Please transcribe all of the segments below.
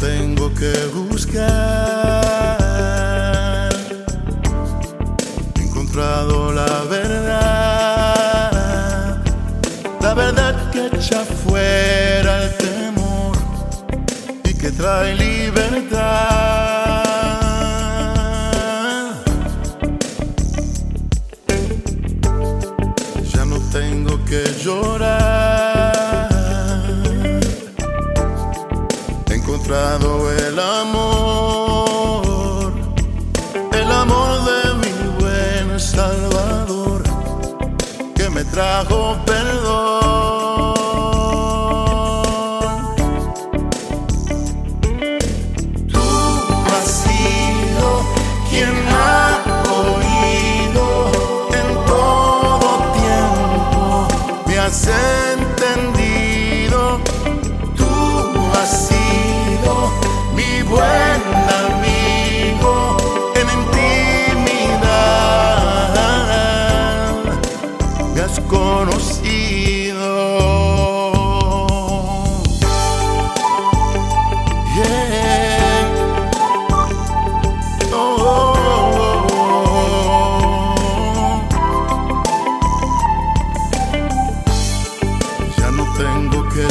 tengo que buscar. He encontrado la verdad, la verdad que echa fuera el temor y que trae libertad. Ya no tengo que llorar.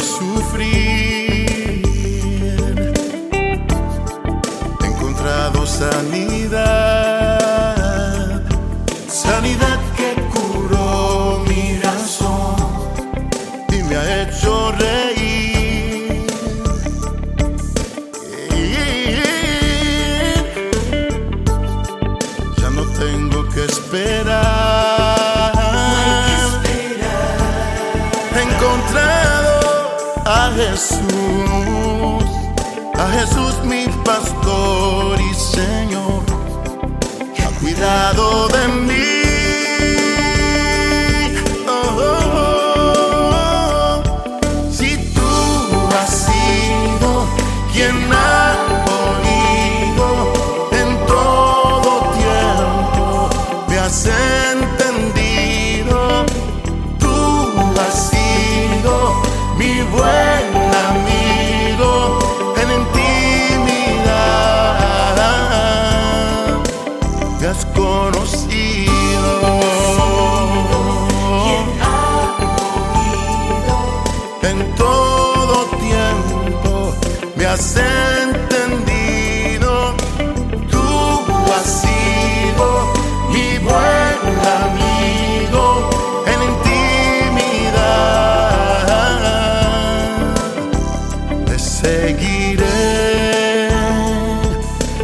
Tengo a Jesús, a Jesús mi pastor y Señor, ha cuidado de mí. Has entendido. Tú has sido mi buen amigo en intimidad. Te seguiré,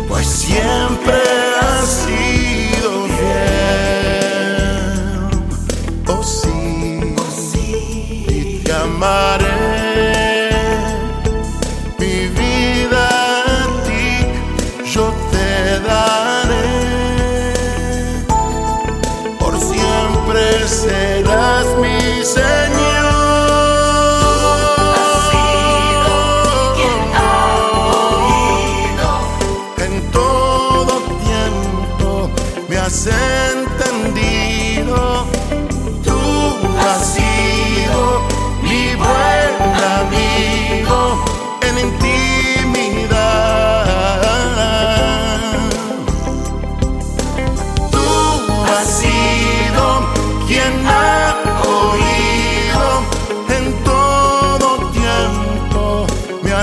pues siempre has sido fiel. Oh sí, y te amaré. Siempre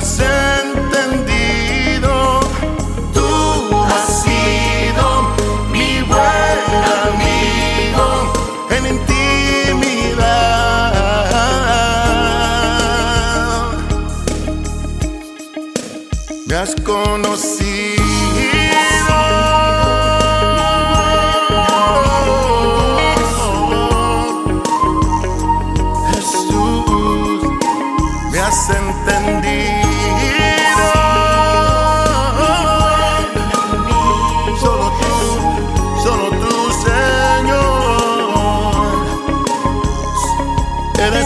has entendido. Tú has sido mi buen amigo en intimidad. Me has conocido. Jesús, me has entendido.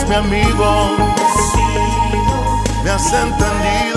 Mi amigo, me has entendido.